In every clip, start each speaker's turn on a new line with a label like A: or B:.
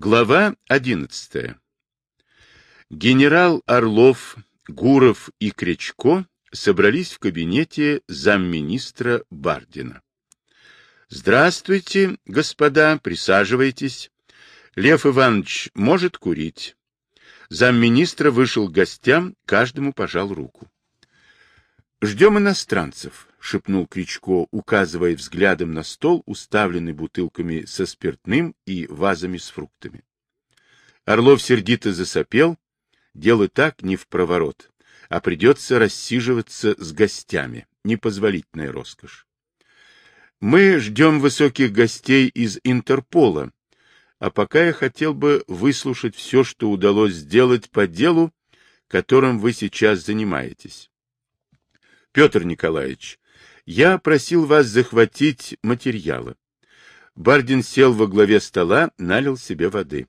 A: Глава 11. Генерал Орлов, Гуров и Кречко собрались в кабинете замминистра Бардина. Здравствуйте, господа, присаживайтесь. Лев Иванович может курить. Замминистра вышел к гостям, каждому пожал руку. Ждем иностранцев, шепнул Кричко, указывая взглядом на стол, уставленный бутылками со спиртным и вазами с фруктами. Орлов сердито засопел. Дело так не в проворот, а придется рассиживаться с гостями. Непозволительная роскошь. Мы ждем высоких гостей из Интерпола, а пока я хотел бы выслушать все, что удалось сделать по делу, которым вы сейчас занимаетесь. Петр Николаевич, я просил вас захватить материалы. Бардин сел во главе стола, налил себе воды.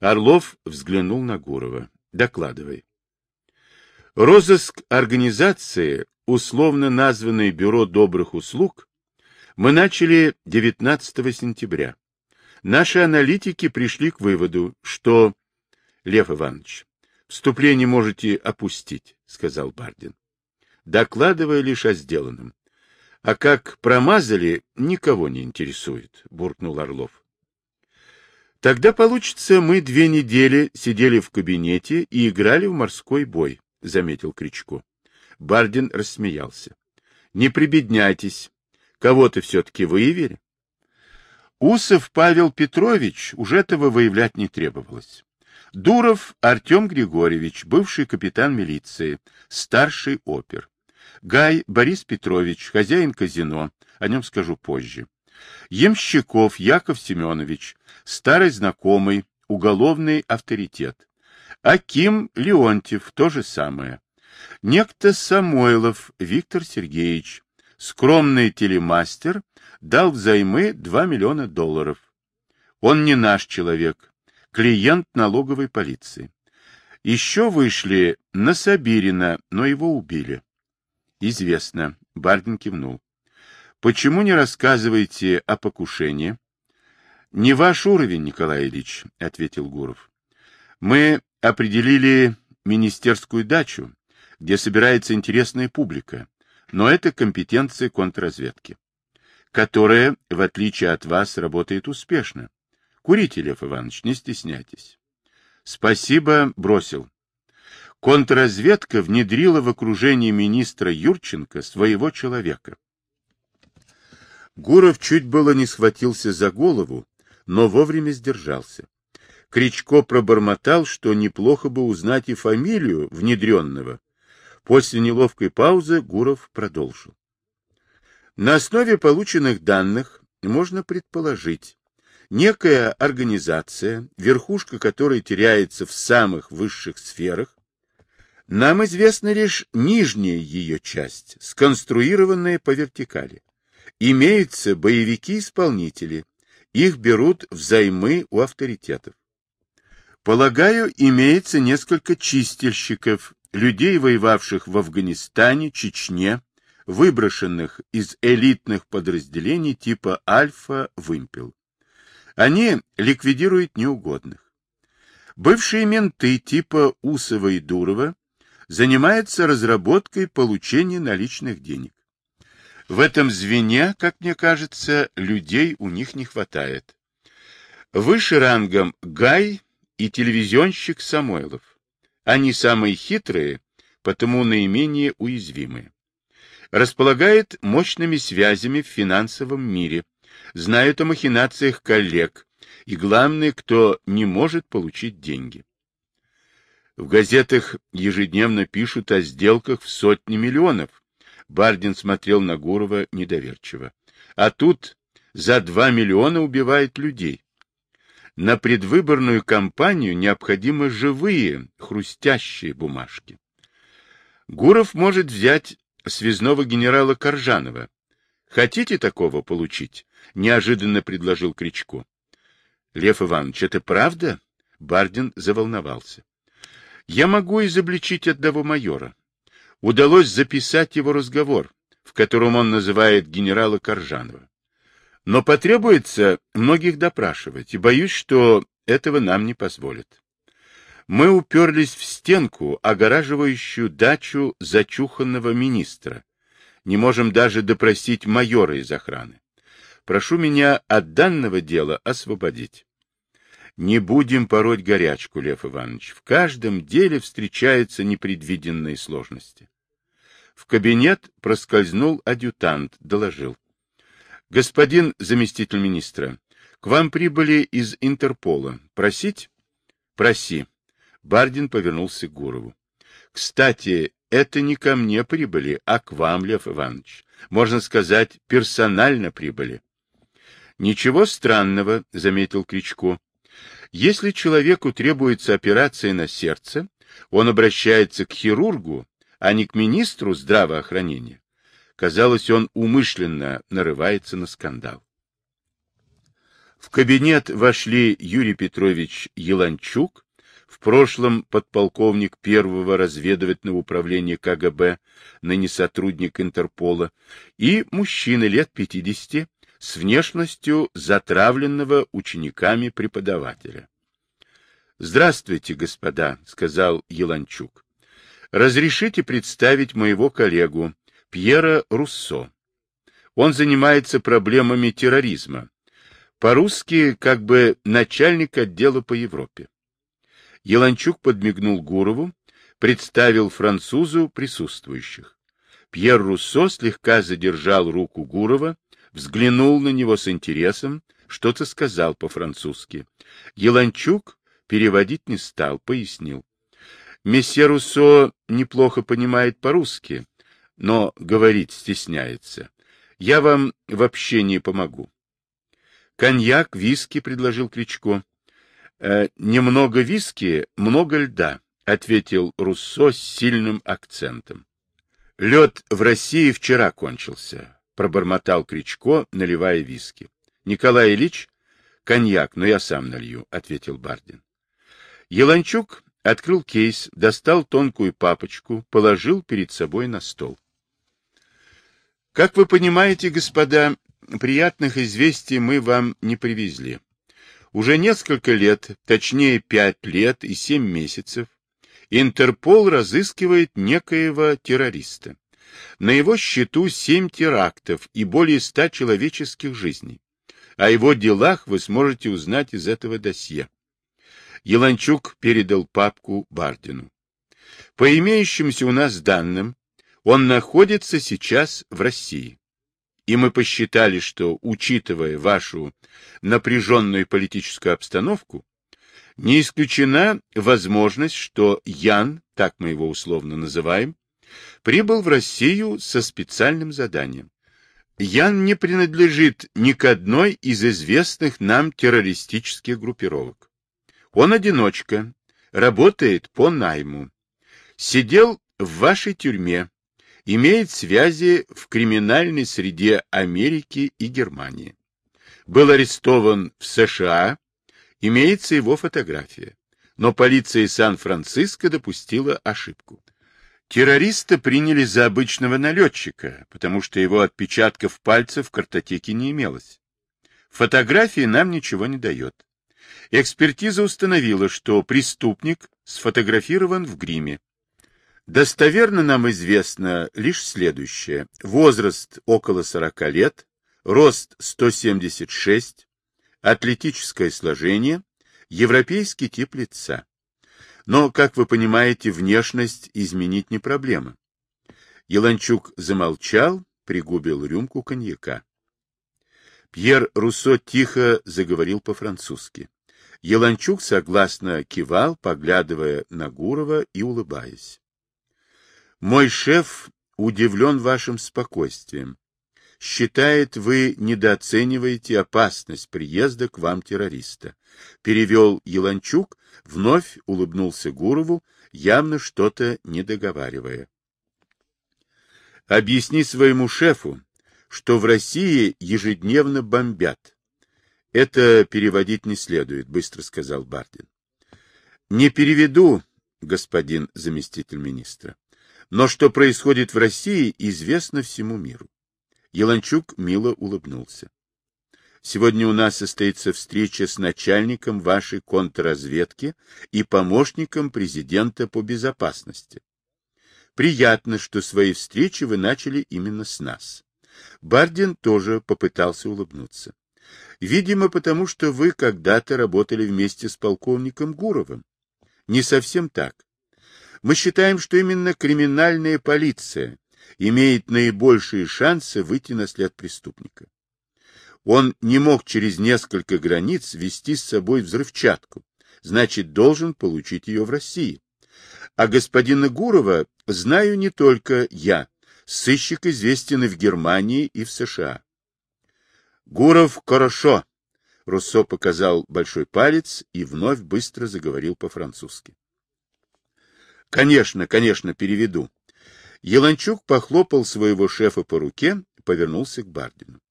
A: Орлов взглянул на Гурова. Докладывай. Розыск организации, условно названной Бюро добрых услуг, мы начали 19 сентября. Наши аналитики пришли к выводу, что... Лев Иванович, вступление можете опустить, сказал Бардин. Докладывая лишь о сделанном. А как промазали, никого не интересует, буркнул Орлов. Тогда получится, мы две недели сидели в кабинете и играли в морской бой, заметил Кричко. Бардин рассмеялся. Не прибедняйтесь. Кого-то все-таки выявили? Усов Павел Петрович уже этого выявлять не требовалось. Дуров Артем Григорьевич, бывший капитан милиции, старший опер. Гай Борис Петрович, хозяин казино, о нем скажу позже. Емщиков Яков Семенович, старый знакомый, уголовный авторитет. Аким Леонтьев, то же самое. Некто Самойлов Виктор Сергеевич, скромный телемастер, дал взаймы 2 миллиона долларов. Он не наш человек, клиент налоговой полиции. Еще вышли на Сабирина, но его убили. Известно. Бардин кивнул. Почему не рассказываете о покушении? Не ваш уровень, Николай Ильич, ответил Гуров. Мы определили министерскую дачу, где собирается интересная публика, но это компетенция контрразведки, которая, в отличие от вас, работает успешно. Курите, Лев Иванович, не стесняйтесь. Спасибо, бросил. Контрразведка внедрила в окружение министра Юрченко своего человека. Гуров чуть было не схватился за голову, но вовремя сдержался. Кричко пробормотал, что неплохо бы узнать и фамилию внедренного. После неловкой паузы Гуров продолжил. На основе полученных данных можно предположить, некая организация, верхушка которой теряется в самых высших сферах, нам известна лишь нижняя ее часть, сконструированная по вертикали. Имеются боевики-исполнители, их берут взаймы у авторитетов. Полагаю, имеется несколько чистильщиков, людей, воевавших в Афганистане, Чечне, выброшенных из элитных подразделений типа Альфа-Вымпел. Они ликвидируют неугодных. Бывшие менты типа Усова и Дурова занимается разработкой получения наличных денег. В этом звене, как мне кажется, людей у них не хватает. Выше рангом Гай и телевизионщик Самойлов. Они самые хитрые, потому наименее уязвимые. Располагает мощными связями в финансовом мире, знают о махинациях коллег, и главное, кто не может получить деньги. В газетах ежедневно пишут о сделках в сотни миллионов. Бардин смотрел на Гурова недоверчиво. А тут за два миллиона убивают людей. На предвыборную кампанию необходимы живые, хрустящие бумажки. Гуров может взять связного генерала Коржанова. Хотите такого получить? Неожиданно предложил Кричко. Лев Иванович, это правда? Бардин заволновался. Я могу изобличить одного майора. Удалось записать его разговор, в котором он называет генерала Коржанова. Но потребуется многих допрашивать, и боюсь, что этого нам не позволят. Мы уперлись в стенку, огораживающую дачу зачуханного министра. Не можем даже допросить майора из охраны. Прошу меня от данного дела освободить. Не будем пороть горячку, Лев Иванович. В каждом деле встречаются непредвиденные сложности. В кабинет проскользнул адъютант, доложил. Господин заместитель министра, к вам прибыли из Интерпола. Просить? Проси. Бардин повернулся к Гурову. Кстати, это не ко мне прибыли, а к вам, Лев Иванович. Можно сказать, персонально прибыли. Ничего странного, заметил Кричко. Если человеку требуется операция на сердце, он обращается к хирургу, а не к министру здравоохранения. Казалось, он умышленно нарывается на скандал. В кабинет вошли Юрий Петрович Еланчук, в прошлом подполковник первого разведывательного управления КГБ, ныне сотрудник Интерпола, и мужчина лет 50 с внешностью затравленного учениками преподавателя. «Здравствуйте, господа», — сказал Еланчук. «Разрешите представить моего коллегу Пьера Руссо. Он занимается проблемами терроризма. По-русски как бы начальник отдела по Европе». Еланчук подмигнул Гурову, представил французу присутствующих. Пьер Руссо слегка задержал руку Гурова, взглянул на него с интересом, что-то сказал по-французски. Еланчук переводить не стал, пояснил. Месье Руссо неплохо понимает по-русски, но говорить стесняется. Я вам вообще не помогу. Коньяк, виски, предложил Кричко. Э, немного виски, много льда, ответил Руссо с сильным акцентом. Лед в России вчера кончился. — пробормотал Кричко, наливая виски. — Николай Ильич? — Коньяк, но я сам налью, — ответил Бардин. Еланчук открыл кейс, достал тонкую папочку, положил перед собой на стол. — Как вы понимаете, господа, приятных известий мы вам не привезли. Уже несколько лет, точнее пять лет и семь месяцев, Интерпол разыскивает некоего террориста. На его счету семь терактов и более ста человеческих жизней. О его делах вы сможете узнать из этого досье. Еланчук передал папку Бардину. По имеющимся у нас данным, он находится сейчас в России. И мы посчитали, что, учитывая вашу напряженную политическую обстановку, не исключена возможность, что Ян, так мы его условно называем, прибыл в Россию со специальным заданием. Ян не принадлежит ни к одной из известных нам террористических группировок. Он одиночка, работает по найму. Сидел в вашей тюрьме, имеет связи в криминальной среде Америки и Германии. Был арестован в США, имеется его фотография. Но полиция Сан-Франциско допустила ошибку. Террориста приняли за обычного налетчика, потому что его отпечатков пальцев в картотеке не имелось. Фотографии нам ничего не дает. Экспертиза установила, что преступник сфотографирован в гриме. Достоверно нам известно лишь следующее. Возраст около 40 лет, рост 176, атлетическое сложение, европейский тип лица. Но, как вы понимаете, внешность изменить не проблема. Еланчук замолчал, пригубил рюмку коньяка. Пьер Руссо тихо заговорил по-французски. Еланчук согласно кивал, поглядывая на Гурова и улыбаясь. «Мой шеф удивлен вашим спокойствием считает, вы недооцениваете опасность приезда к вам террориста. Перевел Еланчук, вновь улыбнулся Гурову, явно что-то недоговаривая. Объясни своему шефу, что в России ежедневно бомбят. Это переводить не следует, быстро сказал Бардин. Не переведу, господин заместитель министра. Но что происходит в России, известно всему миру. Еланчук мило улыбнулся. Сегодня у нас состоится встреча с начальником вашей контрразведки и помощником президента по безопасности. Приятно, что свои встречи вы начали именно с нас. Бардин тоже попытался улыбнуться. Видимо, потому что вы когда-то работали вместе с полковником Гуровым. Не совсем так. Мы считаем, что именно криминальная полиция имеет наибольшие шансы выйти на след преступника. Он не мог через несколько границ вести с собой взрывчатку, значит, должен получить ее в России. А господина Гурова знаю не только я, сыщик известен и в Германии, и в США. Гуров хорошо. Руссо показал большой палец и вновь быстро заговорил по-французски. Конечно, конечно, переведу. Еланчук похлопал своего шефа по руке повернулся к Бардину.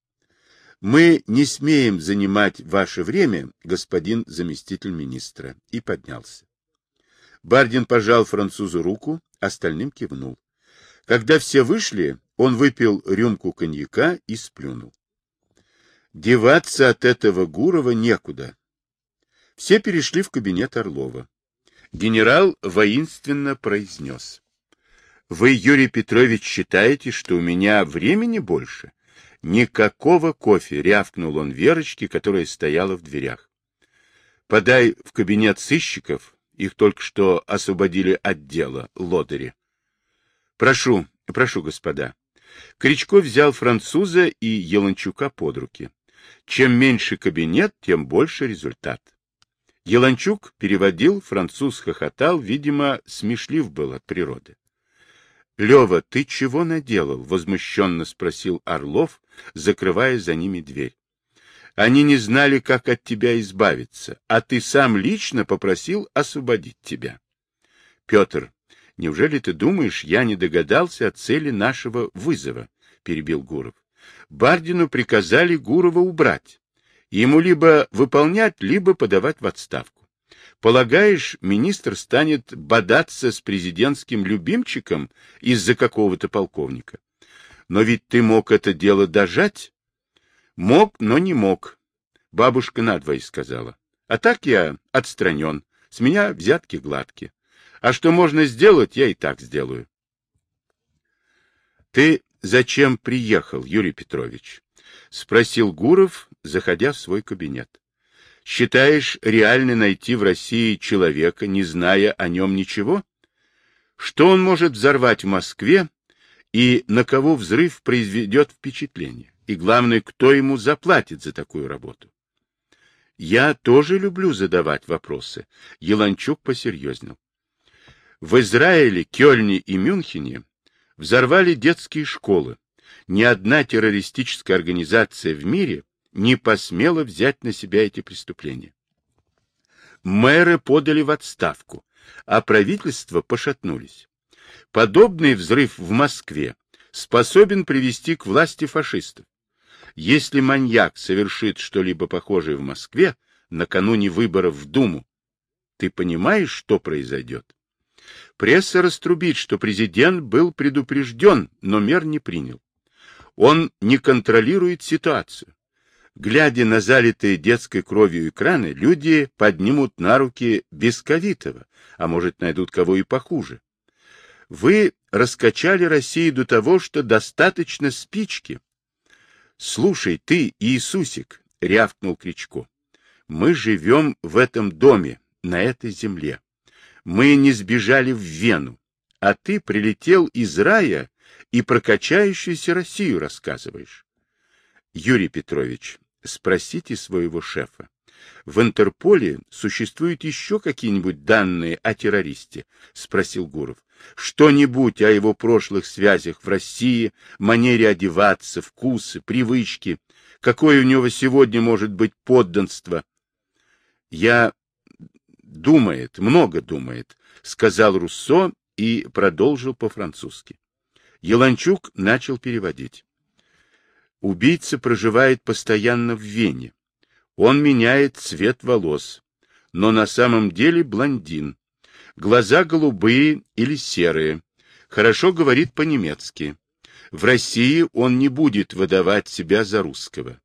A: Мы не смеем занимать ваше время, господин заместитель министра, и поднялся. Бардин пожал французу руку, остальным кивнул. Когда все вышли, он выпил рюмку коньяка и сплюнул. Деваться от этого Гурова некуда. Все перешли в кабинет Орлова. Генерал воинственно произнес. — Вы, Юрий Петрович, считаете, что у меня времени больше? — Никакого кофе, рявкнул он Верочке, которая стояла в дверях. Подай в кабинет сыщиков, их только что освободили от дела, лодыри. Прошу, прошу, господа. Кричко взял француза и Еланчука под руки. Чем меньше кабинет, тем больше результат. Еланчук переводил, француз хохотал, видимо, смешлив был от природы. — Лева, ты чего наделал? — возмущенно спросил Орлов, закрывая за ними дверь. — Они не знали, как от тебя избавиться, а ты сам лично попросил освободить тебя. — Петр, неужели ты думаешь, я не догадался о цели нашего вызова? — перебил Гуров. — Бардину приказали Гурова убрать. Ему либо выполнять, либо подавать в отставку. Полагаешь, министр станет бодаться с президентским любимчиком из-за какого-то полковника? Но ведь ты мог это дело дожать? Мог, но не мог. Бабушка надвое сказала. А так я отстранен. С меня взятки гладкие. А что можно сделать, я и так сделаю. Ты зачем приехал, Юрий Петрович? Спросил Гуров, заходя в свой кабинет. Считаешь реально найти в России человека, не зная о нем ничего? Что он может взорвать в Москве и на кого взрыв произведет впечатление? И главное, кто ему заплатит за такую работу? Я тоже люблю задавать вопросы. Еланчук посерьезнел. В Израиле, Кёльне и Мюнхене взорвали детские школы. Ни одна террористическая организация в мире не посмела взять на себя эти преступления. Мэры подали в отставку, а правительства пошатнулись. Подобный взрыв в Москве способен привести к власти фашистов. Если маньяк совершит что-либо похожее в Москве накануне выборов в Думу, ты понимаешь, что произойдет? Пресса раструбит, что президент был предупрежден, но мер не принял. Он не контролирует ситуацию. Глядя на залитые детской кровью экраны, люди поднимут на руки Бесковитова, а может, найдут кого и похуже. Вы раскачали Россию до того, что достаточно спички. Слушай, ты, Иисусик, — рявкнул Кричко, — мы живем в этом доме, на этой земле. Мы не сбежали в Вену, а ты прилетел из рая и про качающуюся Россию рассказываешь. Юрий Петрович, Спросите своего шефа. В Интерполе существуют еще какие-нибудь данные о террористе? Спросил Гуров. Что-нибудь о его прошлых связях в России, манере одеваться, вкусы, привычки? Какое у него сегодня может быть подданство? Я думает, много думает, сказал Руссо и продолжил по-французски. Еланчук начал переводить. Убийца проживает постоянно в Вене. Он меняет цвет волос, но на самом деле блондин. Глаза голубые или серые. Хорошо говорит по-немецки. В России он не будет выдавать себя за русского.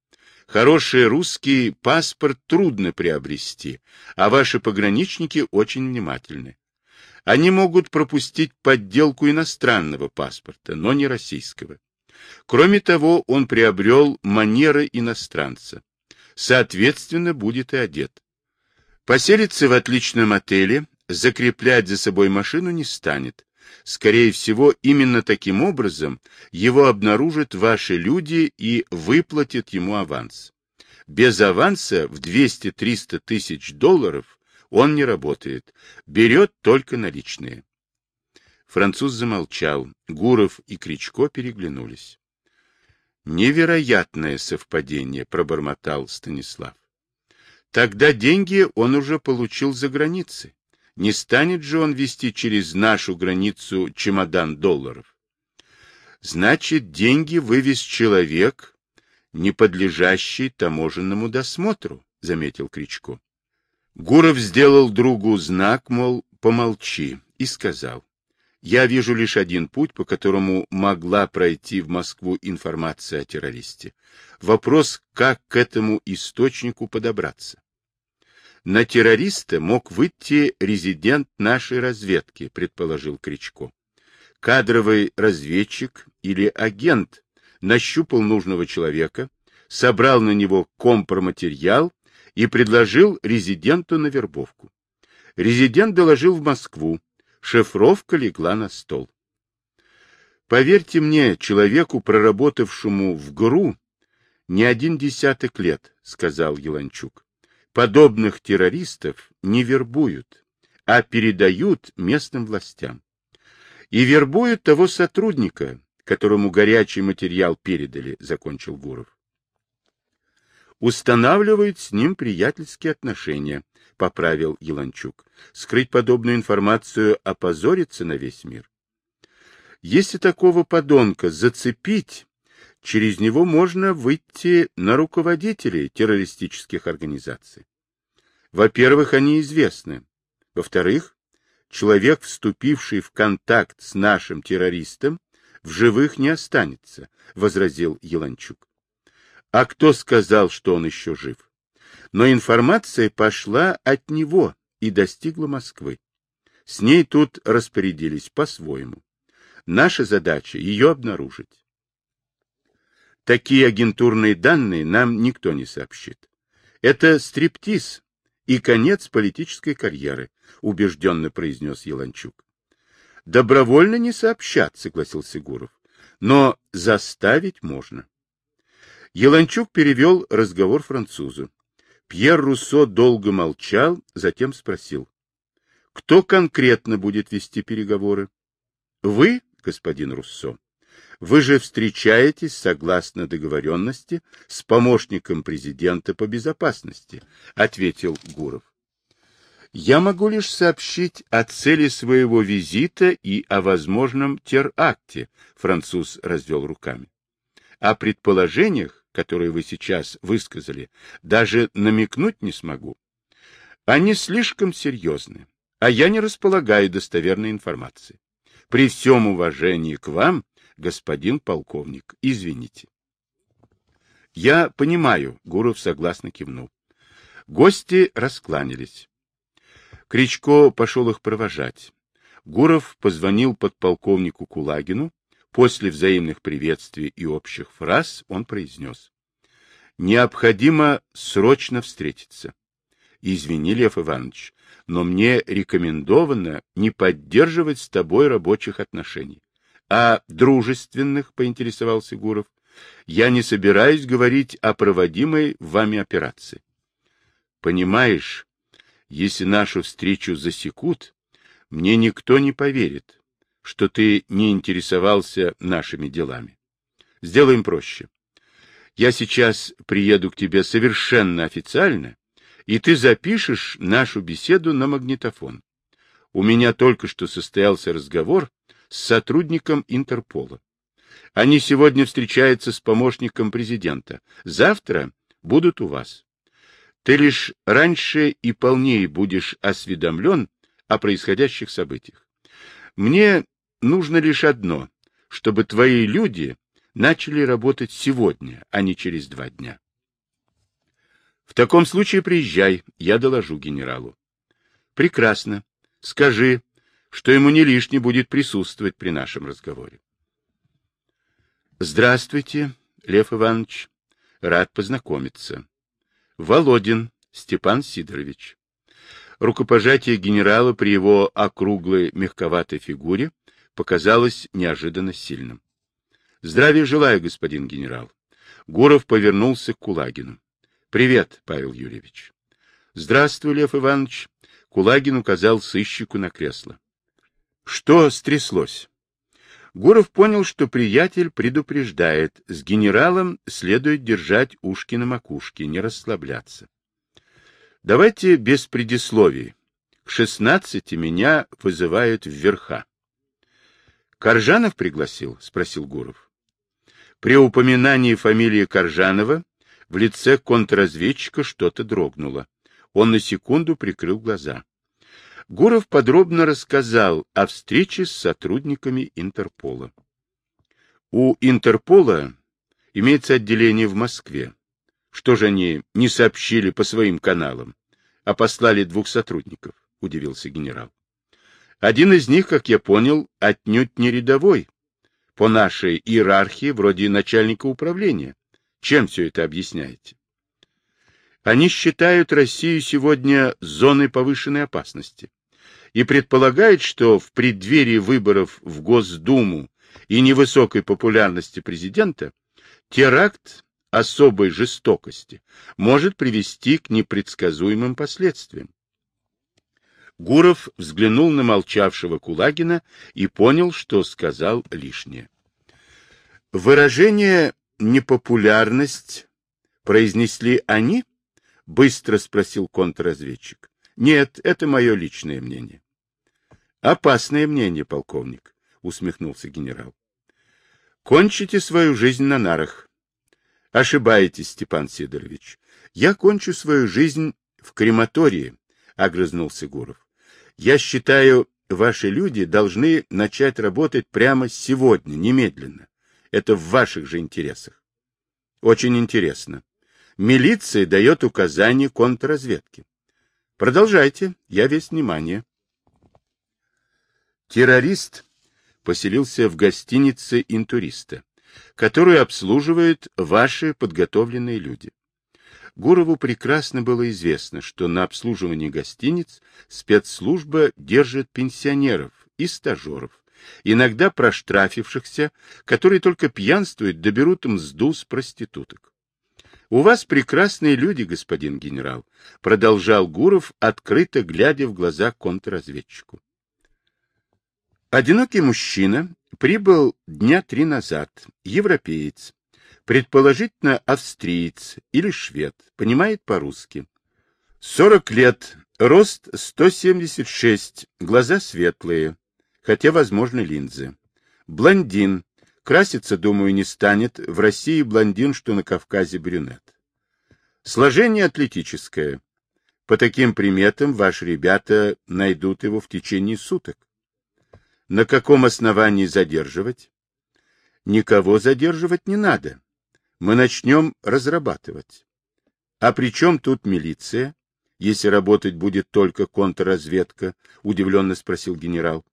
A: Хороший русский паспорт трудно приобрести, а ваши пограничники очень внимательны. Они могут пропустить подделку иностранного паспорта, но не российского. Кроме того, он приобрел манеры иностранца. Соответственно, будет и одет. Поселиться в отличном отеле, закреплять за собой машину не станет. Скорее всего, именно таким образом его обнаружат ваши люди и выплатят ему аванс. Без аванса в 200-300 тысяч долларов он не работает, берет только наличные. Француз замолчал, Гуров и Кричко переглянулись. Невероятное совпадение, пробормотал Станислав. Тогда деньги он уже получил за границей. Не станет же он вести через нашу границу чемодан долларов? Значит, деньги вывез человек, не подлежащий таможенному досмотру, заметил Кричко. Гуров сделал другу знак, мол, помолчи, и сказал. Я вижу лишь один путь, по которому могла пройти в Москву информация о террористе. Вопрос, как к этому источнику подобраться. На террориста мог выйти резидент нашей разведки, предположил Кричко. Кадровый разведчик или агент нащупал нужного человека, собрал на него компроматериал и предложил резиденту на вербовку. Резидент доложил в Москву, шифровка легла на стол. Поверьте мне, человеку, проработавшему в ГРУ, не один десяток лет, сказал Еланчук. Подобных террористов не вербуют, а передают местным властям. И вербуют того сотрудника, которому горячий материал передали, закончил Гуров. Устанавливают с ним приятельские отношения, поправил Еланчук. Скрыть подобную информацию опозориться на весь мир. Если такого подонка зацепить, через него можно выйти на руководителей террористических организаций. Во-первых, они известны. Во-вторых, человек, вступивший в контакт с нашим террористом, в живых не останется, — возразил Еланчук. А кто сказал, что он еще жив? Но информация пошла от него и достигла Москвы. С ней тут распорядились по-своему. Наша задача — ее обнаружить. Такие агентурные данные нам никто не сообщит. Это стриптиз и конец политической карьеры, убежденно произнес Еланчук. Добровольно не сообщат, согласился Гуров. Но заставить можно. Еланчук перевел разговор французу. Пьер Руссо долго молчал, затем спросил. — Кто конкретно будет вести переговоры? — Вы, господин Руссо. Вы же встречаетесь, согласно договоренности, с помощником президента по безопасности, — ответил Гуров. Я могу лишь сообщить о цели своего визита и о возможном теракте, — француз развел руками. О предположениях, которые вы сейчас высказали, даже намекнуть не смогу. Они слишком серьезны, а я не располагаю достоверной информацией. При всем уважении к вам господин полковник, извините. Я понимаю, Гуров согласно кивнул. Гости раскланялись. Кричко пошел их провожать. Гуров позвонил подполковнику Кулагину. После взаимных приветствий и общих фраз он произнес. Необходимо срочно встретиться. Извини, Лев Иванович, но мне рекомендовано не поддерживать с тобой рабочих отношений. А дружественных, поинтересовался Гуров, я не собираюсь говорить о проводимой вами операции. Понимаешь, если нашу встречу засекут, мне никто не поверит, что ты не интересовался нашими делами. Сделаем проще. Я сейчас приеду к тебе совершенно официально, и ты запишешь нашу беседу на магнитофон. У меня только что состоялся разговор с сотрудником Интерпола. Они сегодня встречаются с помощником президента. Завтра будут у вас. Ты лишь раньше и полнее будешь осведомлен о происходящих событиях. Мне нужно лишь одно, чтобы твои люди начали работать сегодня, а не через два дня. В таком случае приезжай, я доложу генералу. Прекрасно. Скажи, что ему не лишне будет присутствовать при нашем разговоре. Здравствуйте, Лев Иванович. Рад познакомиться. Володин Степан Сидорович. Рукопожатие генерала при его округлой мягковатой фигуре показалось неожиданно сильным. Здравия желаю, господин генерал. Гуров повернулся к Кулагину. Привет, Павел Юрьевич. Здравствуй, Лев Иванович. Кулагин указал сыщику на кресло. Что стряслось? Гуров понял, что приятель предупреждает, с генералом следует держать ушки на макушке, не расслабляться. Давайте без предисловий. К шестнадцати меня вызывают в верха. Коржанов пригласил? спросил Гуров. При упоминании фамилии Коржанова в лице контрразведчика что-то дрогнуло. Он на секунду прикрыл глаза. Гуров подробно рассказал о встрече с сотрудниками Интерпола. У Интерпола имеется отделение в Москве. Что же они не сообщили по своим каналам, а послали двух сотрудников? — удивился генерал. Один из них, как я понял, отнюдь не рядовой. По нашей иерархии, вроде начальника управления. Чем все это объясняете? Они считают Россию сегодня зоной повышенной опасности и предполагают, что в преддверии выборов в Госдуму и невысокой популярности президента теракт особой жестокости может привести к непредсказуемым последствиям. Гуров взглянул на молчавшего Кулагина и понял, что сказал лишнее. Выражение «непопулярность» произнесли они? Быстро спросил контрразведчик. Нет, это мое личное мнение. Опасное мнение, полковник, усмехнулся генерал. Кончите свою жизнь на нарах. Ошибаетесь, Степан Сидорович. Я кончу свою жизнь в крематории, огрызнулся Гуров. Я считаю, ваши люди должны начать работать прямо сегодня, немедленно. Это в ваших же интересах. Очень интересно. Милиция дает указания контрразведке. Продолжайте, я весь внимание. Террорист поселился в гостинице интуриста которую обслуживают ваши подготовленные люди. Гурову прекрасно было известно, что на обслуживании гостиниц спецслужба держит пенсионеров и стажеров, иногда проштрафившихся, которые только пьянствуют, доберут мзду с проституток. «У вас прекрасные люди, господин генерал», — продолжал Гуров, открыто глядя в глаза контрразведчику. Одинокий мужчина прибыл дня три назад, европеец, предположительно австриец или швед, понимает по-русски. 40 лет, рост 176, глаза светлые, хотя, возможно, линзы. Блондин, краситься, думаю, не станет, в России блондин, что на Кавказе брюнет. Сложение атлетическое. По таким приметам ваши ребята найдут его в течение суток. На каком основании задерживать? Никого задерживать не надо. Мы начнем разрабатывать. А при чем тут милиция, если работать будет только контрразведка? Удивленно спросил генерал.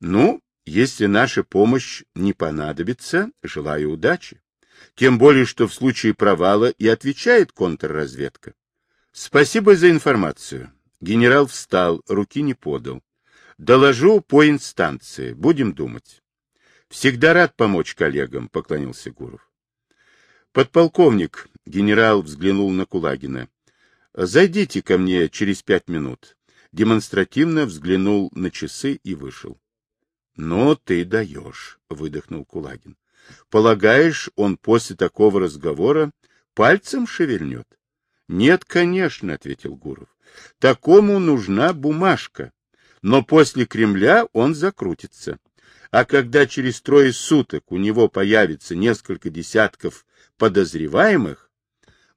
A: Ну, если наша помощь не понадобится, желаю удачи. Тем более, что в случае провала и отвечает контрразведка. Спасибо за информацию. Генерал встал, руки не подал. Доложу по инстанции. Будем думать. Всегда рад помочь коллегам, поклонился Гуров. Подполковник, генерал взглянул на Кулагина. Зайдите ко мне через пять минут. Демонстративно взглянул на часы и вышел. Но ты даешь, выдохнул Кулагин. Полагаешь, он после такого разговора пальцем шевельнет? Нет, конечно, ответил Гуров. Такому нужна бумажка но после Кремля он закрутится. А когда через трое суток у него появится несколько десятков подозреваемых,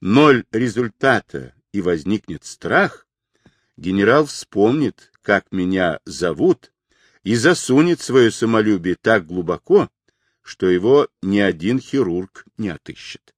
A: ноль результата и возникнет страх, генерал вспомнит, как меня зовут, и засунет свое самолюбие так глубоко, что его ни один хирург не отыщет.